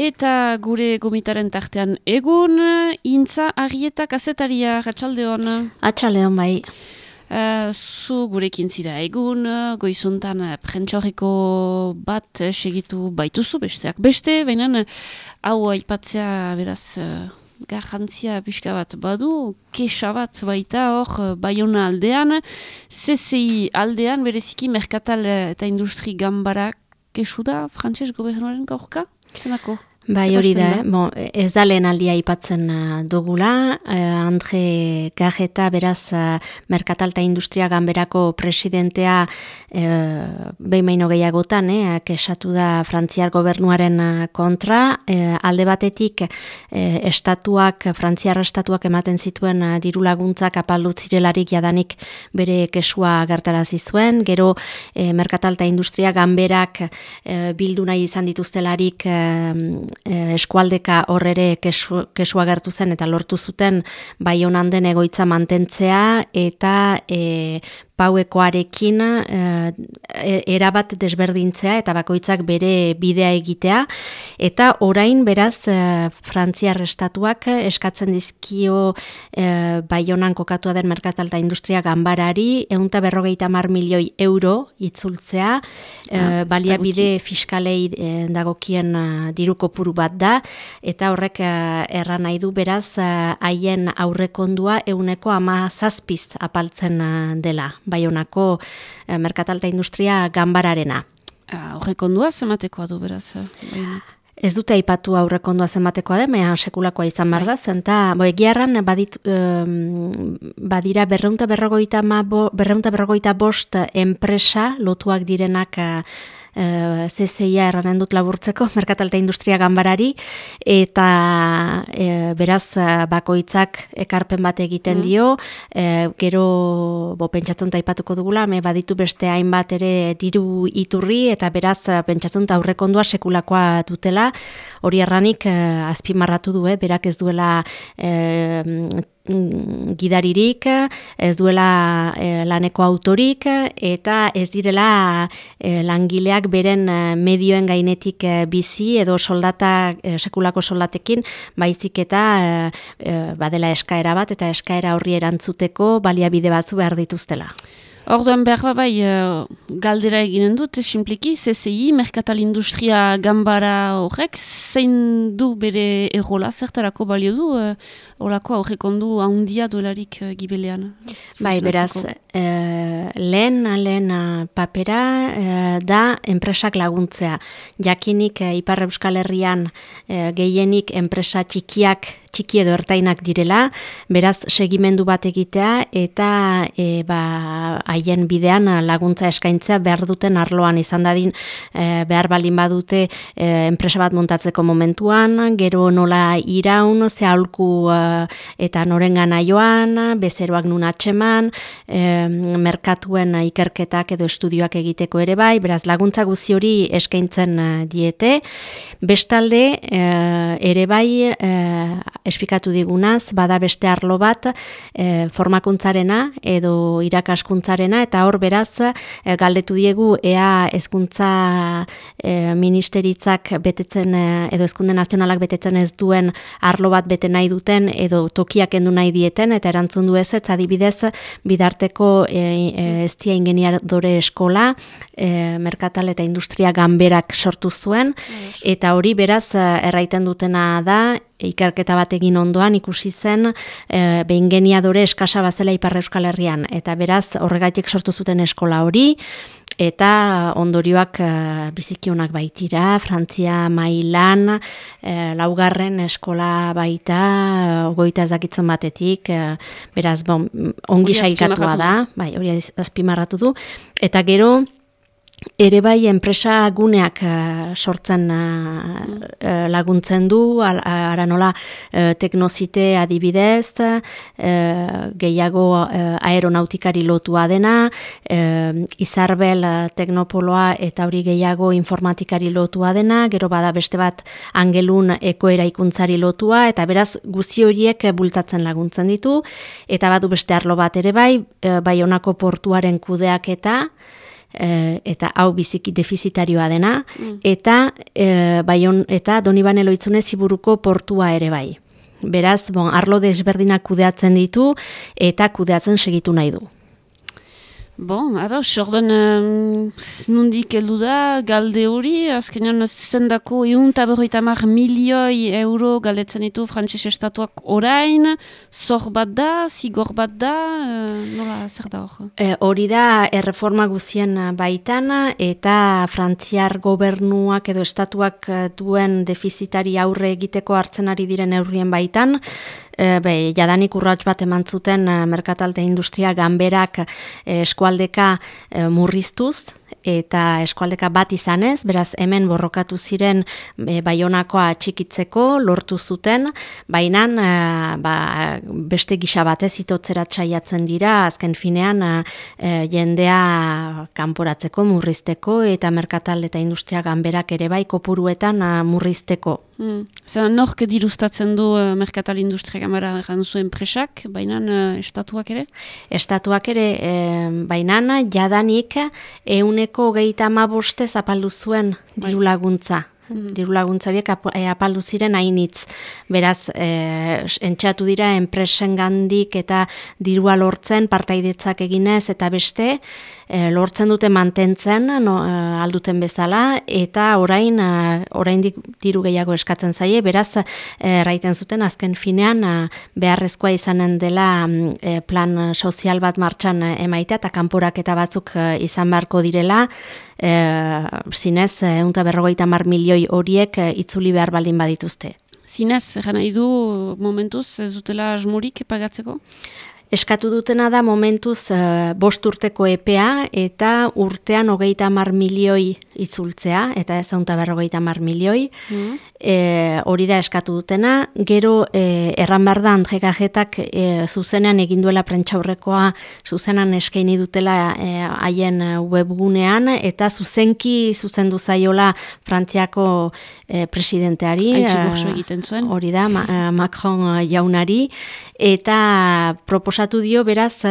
Eta gure gomitaren tartean egun, intza agieta kazetaria, atxalde hon? Atxalde hon bai. Uh, zu gurekin zira egun, goizuntan uh, prentxorriko bat uh, segitu baituzu besteak. Beste, baina hau aipatzea beraz uh, garrantzia pixka bat badu, kesa bat baita hor baiona aldean, CCI aldean bereziki merkatal eta industri gambarak kesu da frantses gobernuaren gaurka? Zenako? Bai, hori da, bon, ez da lehen aldia ipatzen uh, dugula, uh, Andre Gajeta beraz uh, Merkatalta Industria Ganberako presidentea uh, behin maino gehiagotan, eh, kesatu da Frantziar gobernuaren uh, kontra, uh, alde batetik uh, estatuak, Frantziar estatuak ematen zituen uh, diru laguntzak apaldu zirelarik jadanik bere kesua gertarazi zuen, gero uh, Merkatalta Industria Ganberak uh, bildu nahi izan dituztelarik e, eskualdeka horrere kesu, kesua gertu zen eta lortu zuten bai honan den egoitza mantentzea eta e, pauekoarekin e, erabat desberdintzea eta bakoitzak bere bidea egitea. Eta orain beraz e, Frantziar estatuak eskatzen dizkio e, Baionan kokatua den merkatalta industria ganbarari ehunta berrogeita mar milioi euro itzultzea. Ah, balia bide fiskalei e, dagokien diru kopuru bat da. Eta horrek e, erran nahi du beraz haien aurrekondua ehuneko ama zazpiz apaltzen dela baionako e, merkatalta industria ganbararena. Ah, Horrekondua zemateko du beraz? Eh, Ez dute aipatu aurrekondua zenbatekoa da, mea sekulakoa izan bar da, bai. zenta, bo, egiarran badit, badira berreunta berrogoita, bo, berrogoita bost enpresa lotuak direnak uh, CCIA erranen dut laburtzeko, Merkatalta Industria Ganbarari, eta uh, beraz uh, bakoitzak ekarpen bat egiten mm. dio, uh, gero bo, pentsatzen taipatuko dugula, me baditu beste hainbat ere diru iturri, eta beraz pentsatzen aurrekondua sekulakoa dutela, hori erranik uh, azpimarratu du, berak ez duela Mm, gidaririk, ez duela e, laneko autorik eta ez direla e, langileak beren e, medioen gainetik bizi edo soldata sekulako soldatekin baizik eta badela eskaera bat eta eskaera horri erantzuteko baliabide batzu behar dituztela. Orduan behar ba bai uh, galdera eginen dut, simpliki, CCI, Merkatal Industria Gambara horrek, zein du bere errola, zertarako balio du, uh, horako aurrekondu handia dolarik uh, gibelean? Bai, beraz, uh, lehen, lehen papera uh, da enpresak laguntzea. Jakinik uh, Ipar Euskal Herrian uh, gehienik enpresa txikiak txiki edo ertainak direla, beraz segimendu bat egitea eta e, ba, haien bidean laguntza eskaintzea behar duten arloan izan dadin e, behar balin badute e, enpresa bat montatzeko momentuan, gero nola iraun, ze e, eta norengan joan, bezeroak nun atxeman, e, merkatuen ikerketak edo estudioak egiteko ere bai, beraz laguntza guzi hori eskaintzen e, diete. Bestalde, e, ere bai, e, esplikatu digunaz, bada beste arlo bat e, formakuntzarena edo irakaskuntzarena eta hor beraz e, galdetu diegu ea hezkuntza e, ministeritzak betetzen edo hezkunde nazionalak betetzen ez duen arlo bat bete nahi duten edo tokiak endu nahi dieten eta erantzun du ez ez adibidez bidarteko e, e, eztia ingeniadore eskola e, merkatal eta industria ganberak sortu zuen eta hori beraz erraiten dutena da ikerketa bat egin ondoan ikusi zen e, behin geniadore eskasa bazela Ipar Euskal Herrian. Eta beraz horregatik sortu zuten eskola hori eta ondorioak e, bizikionak baitira Frantzia mailan e, laugarren eskola baita goita ezakitzen batetik e, beraz bon, ongi saikatua da. Bai hori azpimarratu du. Eta gero Ere bai enpresa guneak uh, sortzen uh, laguntzen du, ara nola uh, teknozite adibidez, gehiago aeronautikari lotua dena, izarbel teknopoloa eta hori gehiago informatikari lotua dena, gero bada beste bat angelun ekoera ikuntzari lotua, eta beraz guzi horiek bultatzen laguntzen ditu, eta badu beste arlo bat ere bai, bai honako portuaren kudeak eta, e, eta hau biziki defizitarioa dena, mm. eta, e, baion, eta Donibane loitzune ziburuko portua ere bai. Beraz, bon, arlo desberdinak kudeatzen ditu eta kudeatzen segitu nahi du. Bon, ara, xorden um, nundik eldu da, galde hori, azkenean zendako egun taberroita mar milioi euro galetzen ditu frantzese estatuak orain, zor bat da, zigor bat da, uh, nola zer da hor? E, hori da, erreforma guzien baitan, eta frantziar gobernuak edo estatuak duen defizitari aurre egiteko hartzen ari diren eurrien baitan, e, be, jadanik urratx bat eman zuten e, merkatalte industria ganberak e, eskualdeka e, murriztuz, eta eskualdeka bat izanez, beraz hemen borrokatu ziren e, baionakoa txikitzeko lortu zuten, baina e, ba, beste gisa batez itotzera txaiatzen dira, azken finean e, jendea kanporatzeko, murrizteko, eta merkatal eta industria ganberak ere bai kopuruetan murrizteko. Hmm. Zer, nork dirustatzen du uh, merkatal industria gamara egan zuen presak, baina estatuak ere? Estatuak ere, e, baina jadanik eune ehuneko gehieta ama boste zapaldu zuen bai. diru laguntza. Mm. Diru laguntza biek eh, apaldu ziren hainitz. Beraz, e, entxatu dira enpresen gandik eta dirua lortzen partaidetzak eginez eta beste, e, lortzen dute mantentzen no, e, alduten bezala eta orain e, oraindik diru gehiago eskatzen zaie beraz e, raiten zuten azken finean beharrezkoa izanen dela e, plan sozial bat martxan emaitea eta kanporak eta batzuk izan beharko direla e, zinez eunta berrogeita mar milioi horiek itzuli behar baldin badituzte. Zinez, egan nahi du momentuz ez dutela asmorik pagatzeko? Eskatu dutena da momentuz uh, bost urteko EPA eta urtean hogeita mar milioi itzultzea, eta ez haunta berrogeita mar milioi. Mm. E, hori da eskatu dutena. Gero e, erran behar da antjekajetak e, zuzenean eginduela prentxaurrekoa zuzenan eskaini dutela e, haien webgunean eta zuzenki zuzendu zaiola Frantziako e, presidenteari. egiten zuen. Hori da, Macron jaunari. Eta proposatu dio beraz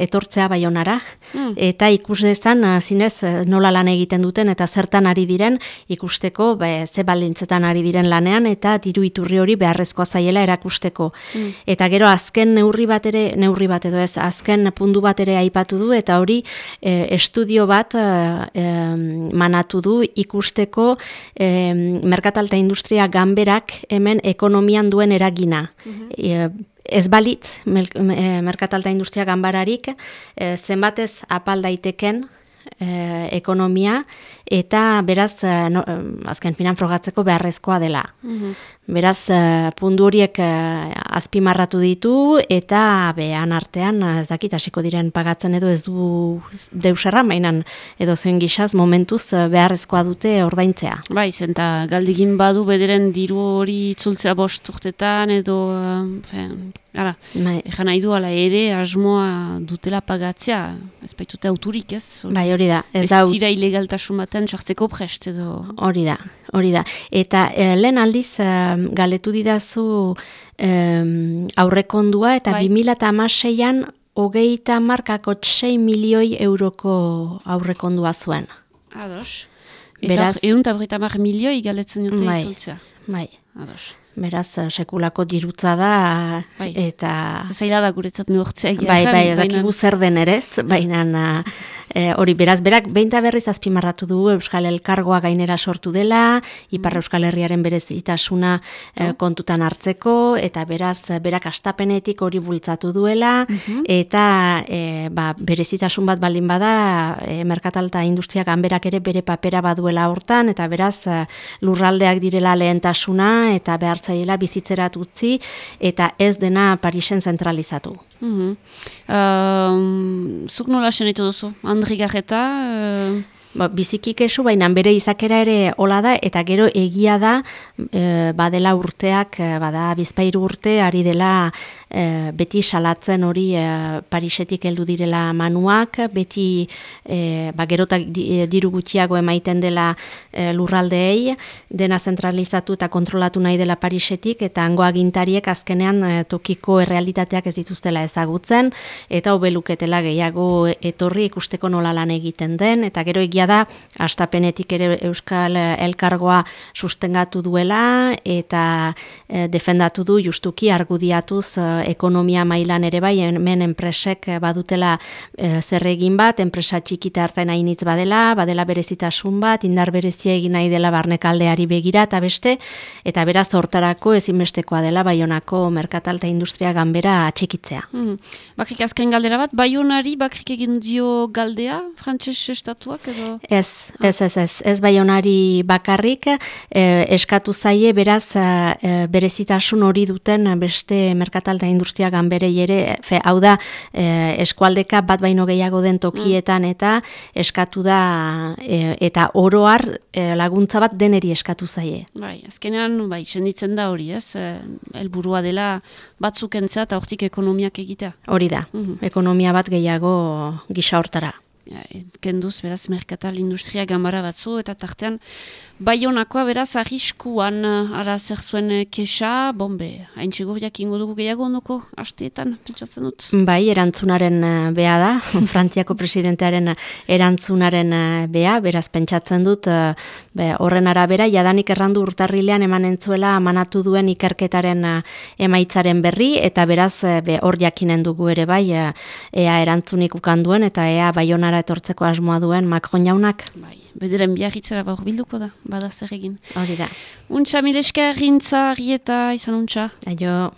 etortzea baionara. Mm. Eta ikus dezan zinez nola lan egiten duten eta zertan ari diren ikusteko be, ze baldintzetan ari diren lanean eta diru iturri hori beharrezkoa zaiela erakusteko. Mm. Eta gero azken neurri bat ere, neurri bat edo ez, azken pundu bat ere aipatu du eta hori e, estudio bat e, manatu du ikusteko e, merkatalta industria ganberak hemen ekonomian duen eragina. Mm ez balitz merkatalta industria ganbararik e, zenbatez apal daiteken e, ekonomia eta beraz eh, no, eh, azken finan frogatzeko beharrezkoa dela. Mhm. Beraz pundu horiek azpimarratu ditu eta behan artean ez dakit hasiko diren pagatzen edo ez du deuserra mainan edo zuen gizaz momentuz beharrezkoa dute ordaintzea. Bai, zenta galdigin badu bederen diru hori itzultzea bost urtetan edo Ara, bai. ejan nahi du ala ere asmoa dutela pagatzea, ez baitute auturik ez? bai, hori da. Ez, ez dira ilegaltasun baten sartzeko prest edo. Hori da, hori da. Eta e, lehen aldiz um, galetu didazu um, aurrekondua eta bai. 2008an hogeita markako 6 milioi euroko aurrekondua zuen. Ados. Eta Beraz, egun mar milioi galetzen dute bai, itzultzea. Bai, Ados. Beraz, eh, sekulako dirutza da, bai. eta... Zaila da guretzat neurtzea. Bai, bai, edakigu zer den erez, baina e, hori beraz, berak, behinta berriz azpimarratu du Euskal Elkargoa gainera sortu dela, Ipar mm. Euskal Herriaren berezitasuna e, kontutan hartzeko, eta beraz, berak astapenetik hori bultzatu duela, mhm. eta e, ba, berezitasun bat baldin bada, e, merkatalta industria ganberak ere bere papera baduela hortan, eta beraz, lurraldeak direla lehentasuna, eta behartzaiela bizitzerat utzi, eta ez dena Parisen zentralizatu. Mm -hmm. uh, zuk nola duzu? Andri Garreta, uh, ba, biziki kesu, baina bere izakera ere hola da, eta gero egia da, e, badela urteak, e, bada bizpairu urte, ari dela e, beti salatzen hori e, Parisetik heldu direla manuak, beti e, ba, gerotak e, diru gutxiago emaiten dela e, lurraldeei, dena zentralizatu eta kontrolatu nahi dela Parisetik, eta hango agintariek azkenean e, tokiko errealitateak ez dituztela ezagutzen, eta hobeluketela gehiago etorri ikusteko nola lan egiten den, eta gero egia da, astapenetik ere Euskal Elkargoa sustengatu duela, eta e, defendatu du justuki argudiatuz e, ekonomia mailan ere bai, hemen enpresek badutela e, zer egin bat, enpresa txikita hartan hainitz badela, badela berezitasun bat, indar berezia egin nahi dela barnekaldeari begira, eta beste, eta beraz hortarako ezinbestekoa dela baionako merkatalta industria ganbera txikitzea. Mm. Bakrik azken galdera bat, baionari bakrik egin dio galdea, frantses estatuak edo? Ez, ez, ez, ez, ez baionari bakarrik, eh, eskatu zaie beraz eh, berezitasun hori duten beste merkatalta industria ganberei ere, fe, hau da eh, eskualdeka bat baino gehiago den tokietan mm. eta eskatu da eh, eta oroar eh, laguntza bat deneri eskatu zaie. Bai, azkenean, bai, senditzen da hori, ez? Elburua dela batzuk entzat, hortik ekonomiak egitea. Hori da, mhm. ekonomia bat gehiago gisa hortara kenduz, beraz, merkatal industria gamara batzu, eta tartean, bai honakoa, beraz, arriskuan, eh, ara zer zuen eh, kesa, bombe, hain txigurriak ingo dugu gehiago ondoko, hasteetan, pentsatzen dut? Bai, erantzunaren eh, bea da, Frantziako presidentearen erantzunaren bea, beraz, pentsatzen dut, be, horren arabera, jadanik errandu urtarrilean eman entzuela manatu duen ikerketaren emaitzaren berri, eta beraz, be, hor jakinen dugu ere bai, ea erantzunik ukanduen, eta ea bai etortzeko asmoa duen Macron jaunak. Bai, bederen biarritzera baur bilduko da, bada zer egin. Hori da. Untxa, mileska, rintza, rieta, izan untxa. Aio.